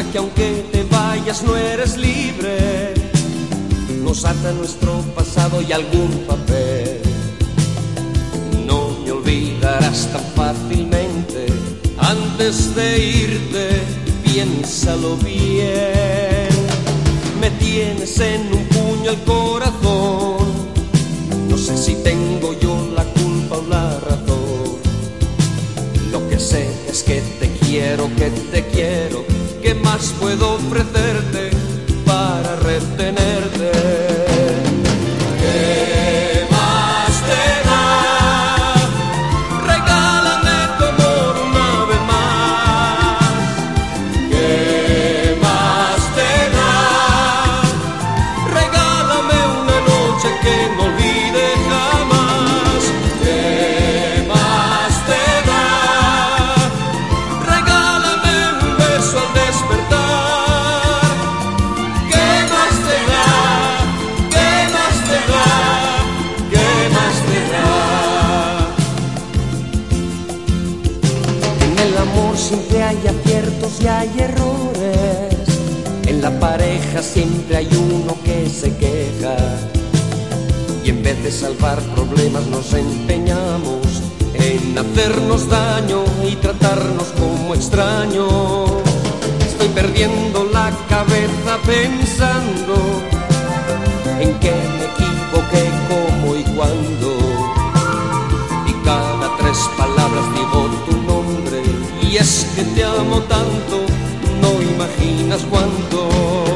que aunque te vayas no eres libre. Nos ata nuestro pasado y algún papel. No me olvidarás tan fácilmente. Antes de irte, piénsalo bien. Me tienes en un puño el corazón. No sé si tengo yo la culpa o la razón. Lo que sé es que te quiero, que te quiero. ¿Qué más puedo ofrecerte para retenerte? Siempre hay aciertos y hay errores. En la pareja siempre hay uno que se queja. Y en vez de salvar problemas nos empeñamos en hacernos daño y tratarnos como extraños. Estoy perdiendo la cabeza pensando es que te amo tanto, no imaginas cuánto.